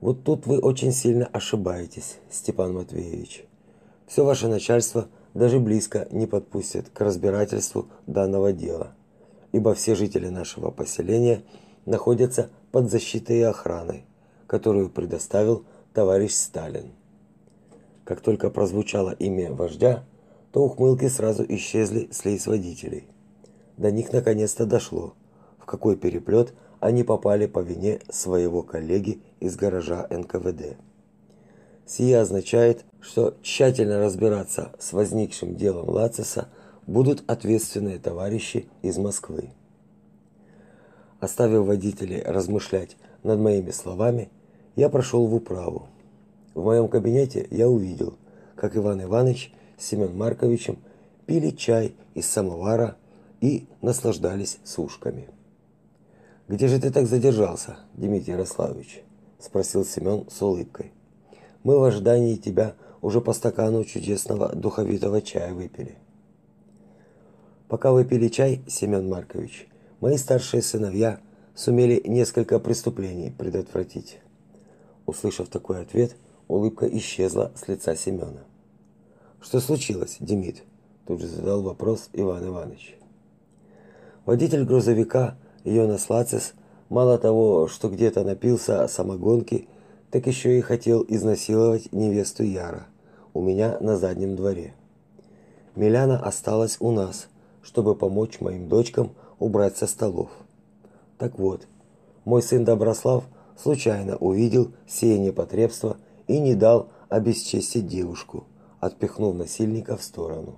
A: Вот тут вы очень сильно ошибаетесь, Степан Матвеевич. Все ваше начальство даже близко не подпустит к разбирательству данного дела, ибо все жители нашего поселения находятся под защитой и охраной, которую предоставил товарищ Сталин. Как только прозвучало имя вождя, то ухмылки сразу исчезли с лиц водителей. До них наконец-то дошло, в какой переплет они попали по вине своего коллеги из гаража НКВД. Сие означает, что тщательно разбираться с возникшим делом Лациса будут ответственные товарищи из Москвы. Оставив водителей размышлять над моими словами, я прошел в управу. В моем кабинете я увидел, как Иван Иванович с Семен Марковичем пили чай из самовара и наслаждались сушками. Где же ты так задержался, Дмитрий Ярославович? спросил Семен с улыбкой. Мы в ожидании тебя уже по стакану чудесного духовитого чая выпили. Пока вы пили чай, Семен Маркович, мои старшие сыновья сумели несколько преступлений предотвратить. Услышав такой ответ, Улыбка исчезла с лица Семена. Что случилось, Демид? Тут же задал вопрос Иван Иванович. Водитель грузовика Йонас Лацис мало того, что где-то напился самогонки, так еще и хотел изнасиловать невесту Яра у меня на заднем дворе. Миляна осталась у нас, чтобы помочь моим дочкам убрать со столов. Так вот, мой сын Доброслав случайно увидел сие непотребство и не дал обесчестить девушку, отпихнув насильника в сторону.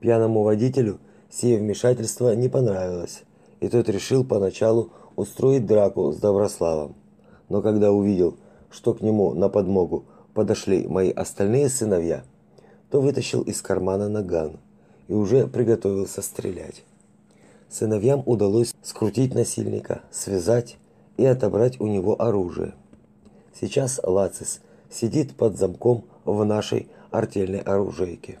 A: Пьяному водителю сие вмешательство не понравилось, и тот решил поначалу устроить драку с Доброславом. Но когда увидел, что к нему на подмогу подошли мои остальные сыновья, то вытащил из кармана наган и уже приготовился стрелять. Сыновьям удалось скрутить насильника, связать и отобрать у него оружие. Сейчас Лацис сидит под замком в нашей артельной оружейке.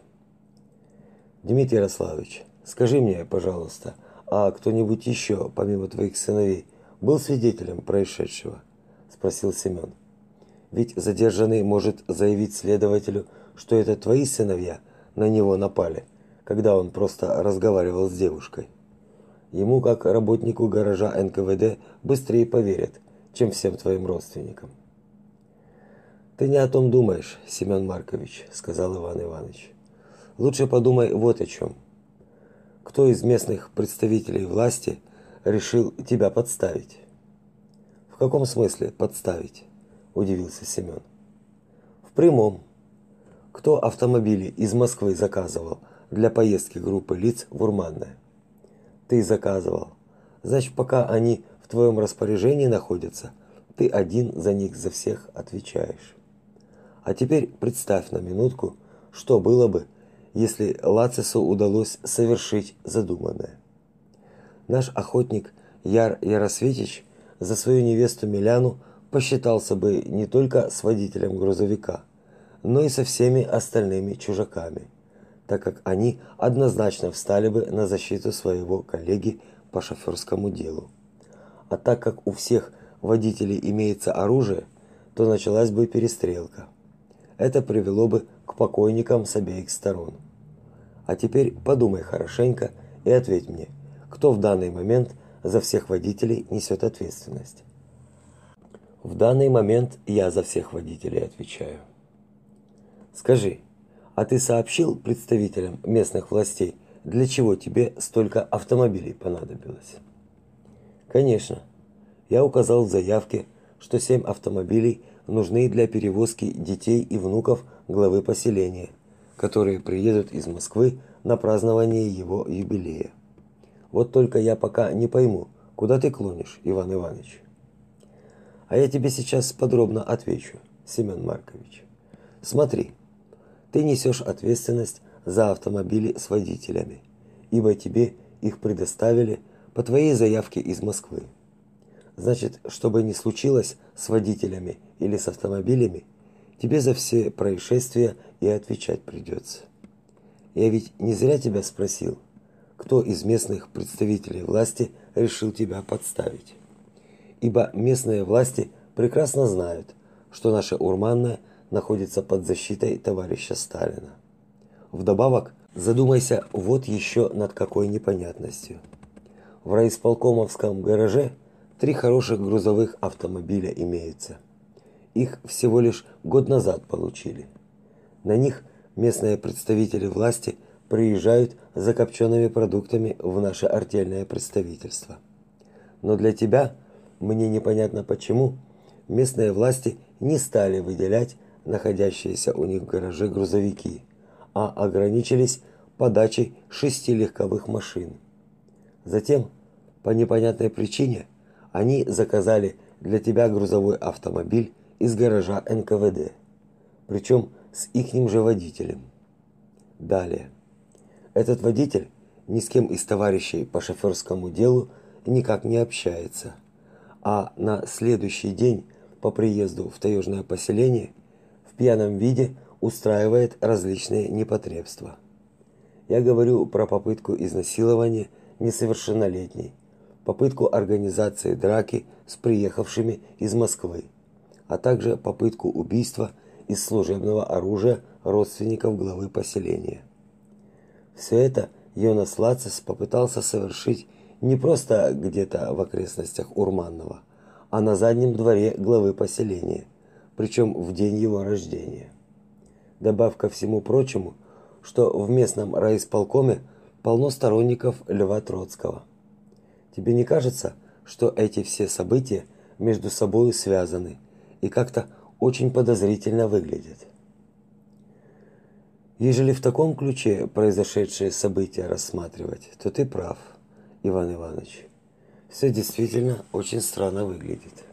A: Дмитрий Ярославович, скажи мне, пожалуйста, а кто-нибудь еще, помимо твоих сыновей, был свидетелем происшедшего? спросил Семен. Ведь задержанный может заявить следователю, что это твои сыновья на него напали, когда он просто разговаривал с девушкой. Ему, как работнику гаража НКВД, быстрее поверят, чем всем твоим родственникам. Ты не о том думаешь, Семен Маркович, сказал Иван Иванович. Лучше подумай вот о чем. Кто из местных представителей власти решил тебя подставить? В каком смысле подставить? удивился Семен. В прямом. Кто автомобили из Москвы заказывал для поездки группы лиц в Урманное? Ты заказывал. Значит, пока они в твоем распоряжении находятся, ты один за них за всех отвечаешь. А теперь представь на минутку, что было бы, если Лацису удалось совершить задуманное. Наш охотник Яр Яросветич за свою невесту Миляну посчитался бы не только с водителем грузовика, но и со всеми остальными чужаками, так как они однозначно встали бы на защиту своего коллеги по шофёрскому делу. А так как у всех водителей имеется оружие, то началась бы перестрелка это привело бы к покойникам с обеих сторон. А теперь подумай хорошенько и ответь мне, кто в данный момент за всех водителей несет ответственность. В данный момент я за всех водителей отвечаю. Скажи, а ты сообщил представителям местных властей, для чего тебе столько автомобилей понадобилось? Конечно. Я указал в заявке, что семь автомобилей нужны для перевозки детей и внуков главы поселения, которые приедут из Москвы на празднование его юбилея. Вот только я пока не пойму, куда ты клонишь, Иван Иванович. А я тебе сейчас подробно отвечу, Семен Маркович. Смотри, ты несешь ответственность за автомобили с водителями, ибо тебе их предоставили по твоей заявке из Москвы. Значит, чтобы не случилось с водителями или с автомобилями, тебе за все происшествия и отвечать придется. Я ведь не зря тебя спросил, кто из местных представителей власти решил тебя подставить ибо местные власти прекрасно знают, что наша Урманная находится под защитой товарища Сталина. Вдобавок, задумайся вот еще над какой непонятностью. В райисполкомовском гараже три хороших грузовых автомобиля имеются. Их всего лишь год назад получили. На них местные представители власти приезжают за копчеными продуктами в наше артельное представительство. Но для тебя – мне непонятно почему местные власти не стали выделять находящиеся у них в гараже грузовики, а ограничились подачей шести легковых машин. Затем, по непонятной причине, они заказали для тебя грузовой автомобиль из гаража НКВД, причем с ихним же водителем. Далее. Этот водитель ни с кем из товарищей по шофёрскому делу никак не общается а на следующий день по приезду в таежное поселение в пьяном виде устраивает различные непотребства. Я говорю про попытку изнасилования несовершеннолетней, попытку организации драки с приехавшими из Москвы, а также попытку убийства из служебного оружия родственников главы поселения. Все это Йонас Лацис попытался совершить не просто где-то в окрестностях Урманного, а на заднем дворе главы поселения, причем в день его рождения. Добавь ко всему прочему, что в местном райисполкоме полно сторонников Льва Троцкого. Тебе не кажется, что эти все события между собой связаны и как-то очень подозрительно выглядят? Ежели в таком ключе произошедшие события рассматривать, то ты прав. Иван Иванович. Все действительно очень странно выглядит.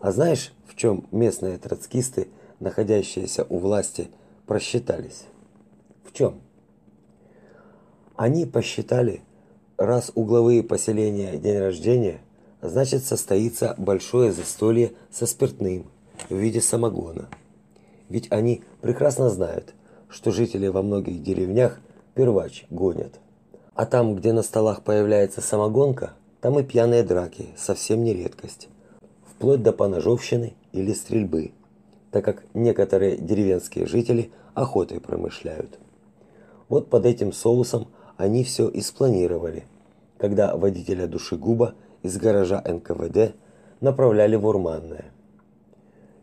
A: А знаешь, в чем местные троцкисты, находящиеся у власти, просчитались? В чем? Они посчитали, раз у главы поселения день рождения, значит состоится большое застолье со спиртным в виде самогона. Ведь они прекрасно знают, что жители во многих деревнях первач гонят. А там, где на столах появляется самогонка, там и пьяные драки совсем не редкость. Вплоть до поножовщины или стрельбы, так как некоторые деревенские жители охотой промышляют. Вот под этим соусом они все и спланировали, когда водителя душегуба из гаража НКВД направляли в Урманное.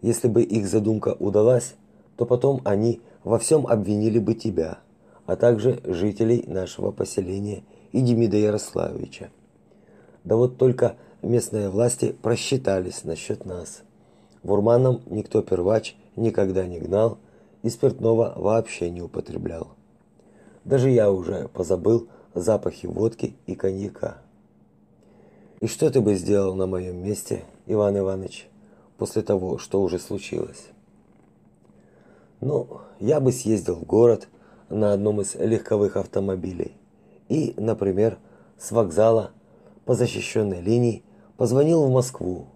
A: Если бы их задумка удалась, то потом они во всем обвинили бы тебя – а также жителей нашего поселения и Демида Ярославовича. Да вот только местные власти просчитались насчет нас. В Урманном никто первач никогда не гнал и спиртного вообще не употреблял. Даже я уже позабыл запахи водки и коньяка. И что ты бы сделал на моем месте, Иван Иванович, после того, что уже случилось? Ну, я бы съездил в город, на одном из легковых автомобилей и, например, с вокзала по защищенной линии позвонил в Москву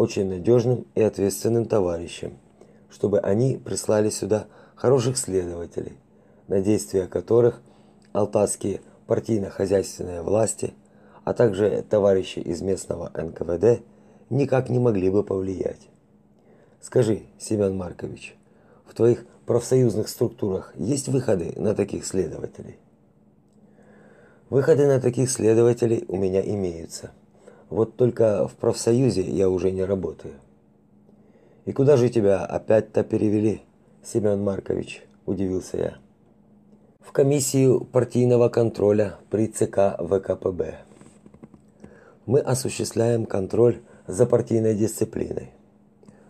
A: очень надежным и ответственным товарищам, чтобы они прислали сюда хороших следователей, на действия которых алтайские партийно-хозяйственные власти, а также товарищи из местного НКВД никак не могли бы повлиять. Скажи, Семен Маркович, в твоих профсоюзных структурах есть выходы на таких следователей? Выходы на таких следователей у меня имеются. Вот только в профсоюзе я уже не работаю. И куда же тебя опять-то перевели, Семен Маркович? удивился я. В комиссию партийного контроля при ЦК ВКПБ. Мы осуществляем контроль за партийной дисциплиной.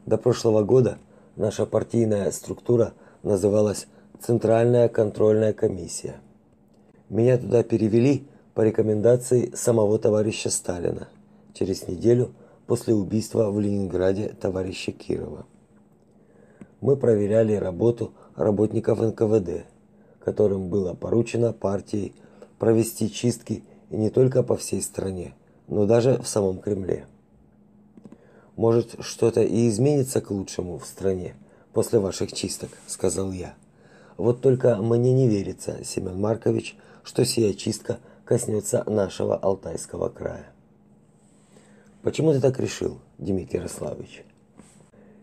A: До прошлого года наша партийная структура называлась Центральная контрольная комиссия. Меня туда перевели по рекомендации самого товарища Сталина через неделю после убийства в Ленинграде товарища Кирова. Мы проверяли работу работников НКВД, которым было поручено партией провести чистки и не только по всей стране, но даже в самом Кремле. Может, что-то и изменится к лучшему в стране после ваших чисток, сказал я. Вот только мне не верится, Семен Маркович, что сия чистка коснется нашего Алтайского края. Почему ты так решил, Дмитрий Ярославович?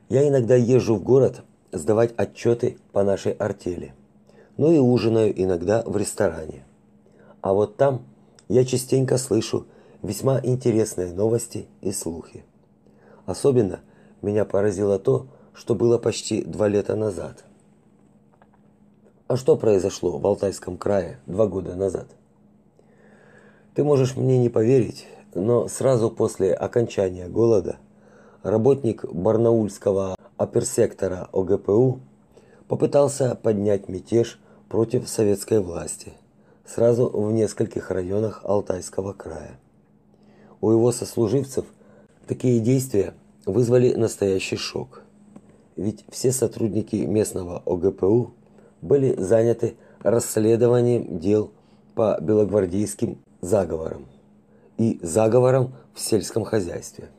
A: Я иногда езжу в город сдавать отчеты по нашей артели. Ну и ужинаю иногда в ресторане. А вот там я частенько слышу весьма интересные новости и слухи. Особенно меня поразило то, что было почти два лета назад. А что произошло в Алтайском крае два года назад? Ты можешь мне не поверить, но сразу после окончания голода работник Барнаульского оперсектора ОГПУ попытался поднять мятеж против советской власти сразу в нескольких районах Алтайского края. У его сослуживцев Такие действия вызвали настоящий шок. Ведь все сотрудники местного ОГПУ были заняты расследованием дел по белогвардейским заговорам и заговорам в сельском хозяйстве.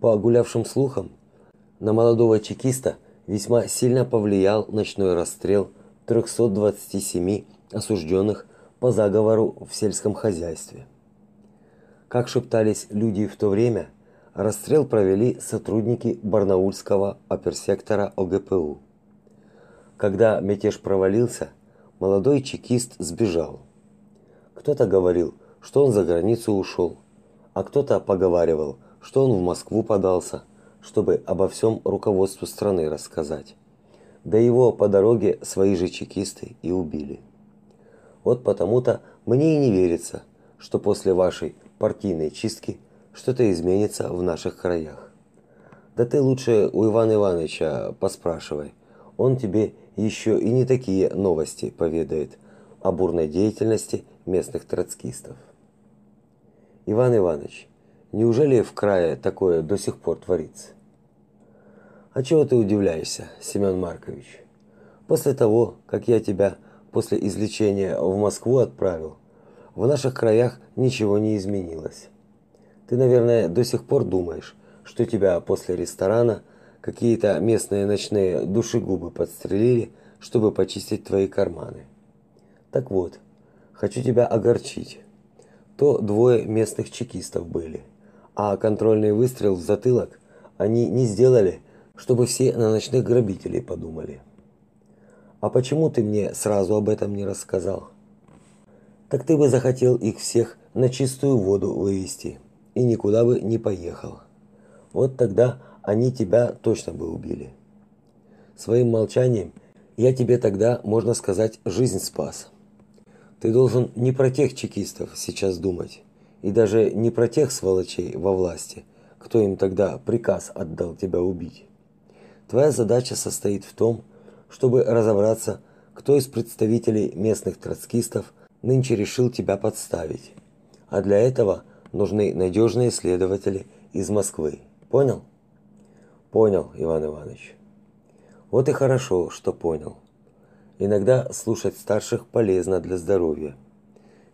A: По гулявшим слухам, на молодого чекиста весьма сильно повлиял ночной расстрел 327 осужденных по заговору в сельском хозяйстве. Как шептались люди в то время, расстрел провели сотрудники Барнаульского оперсектора ОГПУ. Когда мятеж провалился, молодой чекист сбежал. Кто-то говорил, что он за границу ушел, а кто-то поговаривал, что он в Москву подался, чтобы обо всем руководству страны рассказать. Да его по дороге свои же чекисты и убили. Вот потому-то мне и не верится, что после вашей партийной чистки что-то изменится в наших краях. Да ты лучше у Ивана Ивановича поспрашивай. Он тебе еще и не такие новости поведает о бурной деятельности местных троцкистов. Иван Иванович, неужели в крае такое до сих пор творится? А чего ты удивляешься, Семен Маркович? После того, как я тебя после излечения в Москву отправил, в наших краях ничего не изменилось. Ты, наверное, до сих пор думаешь, что тебя после ресторана какие-то местные ночные душегубы подстрелили, чтобы почистить твои карманы. Так вот, хочу тебя огорчить. То двое местных чекистов были, а контрольный выстрел в затылок они не сделали, чтобы все на ночных грабителей подумали. А почему ты мне сразу об этом не рассказал? так ты бы захотел их всех на чистую воду вывести и никуда бы не поехал. Вот тогда они тебя точно бы убили. Своим молчанием я тебе тогда, можно сказать, жизнь спас. Ты должен не про тех чекистов сейчас думать, и даже не про тех сволочей во власти, кто им тогда приказ отдал тебя убить. Твоя задача состоит в том, чтобы разобраться, кто из представителей местных троцкистов нынче решил тебя подставить. А для этого нужны надежные следователи из Москвы. Понял? Понял, Иван Иванович. Вот и хорошо, что понял. Иногда слушать старших полезно для здоровья.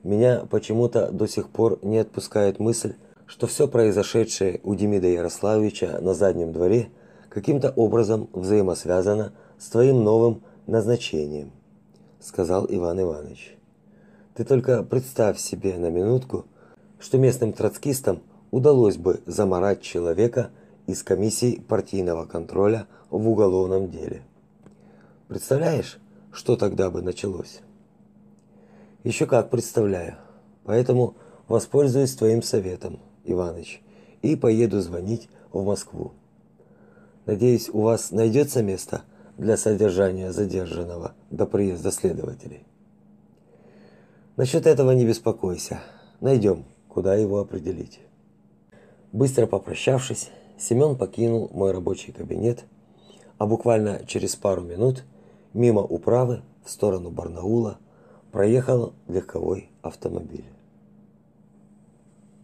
A: Меня почему-то до сих пор не отпускает мысль, что все произошедшее у Демида Ярославовича на заднем дворе каким-то образом взаимосвязано с твоим новым назначением, сказал Иван Иванович. Ты только представь себе на минутку, что местным троцкистам удалось бы заморать человека из комиссии партийного контроля в уголовном деле. Представляешь, что тогда бы началось? Еще как представляю. Поэтому воспользуюсь твоим советом, Иваныч, и поеду звонить в Москву. Надеюсь, у вас найдется место для содержания задержанного до приезда следователей. Насчет этого не беспокойся. Найдем, куда его определить. Быстро попрощавшись, Семен покинул мой рабочий кабинет, а буквально через пару минут мимо управы в сторону Барнаула проехал легковой автомобиль.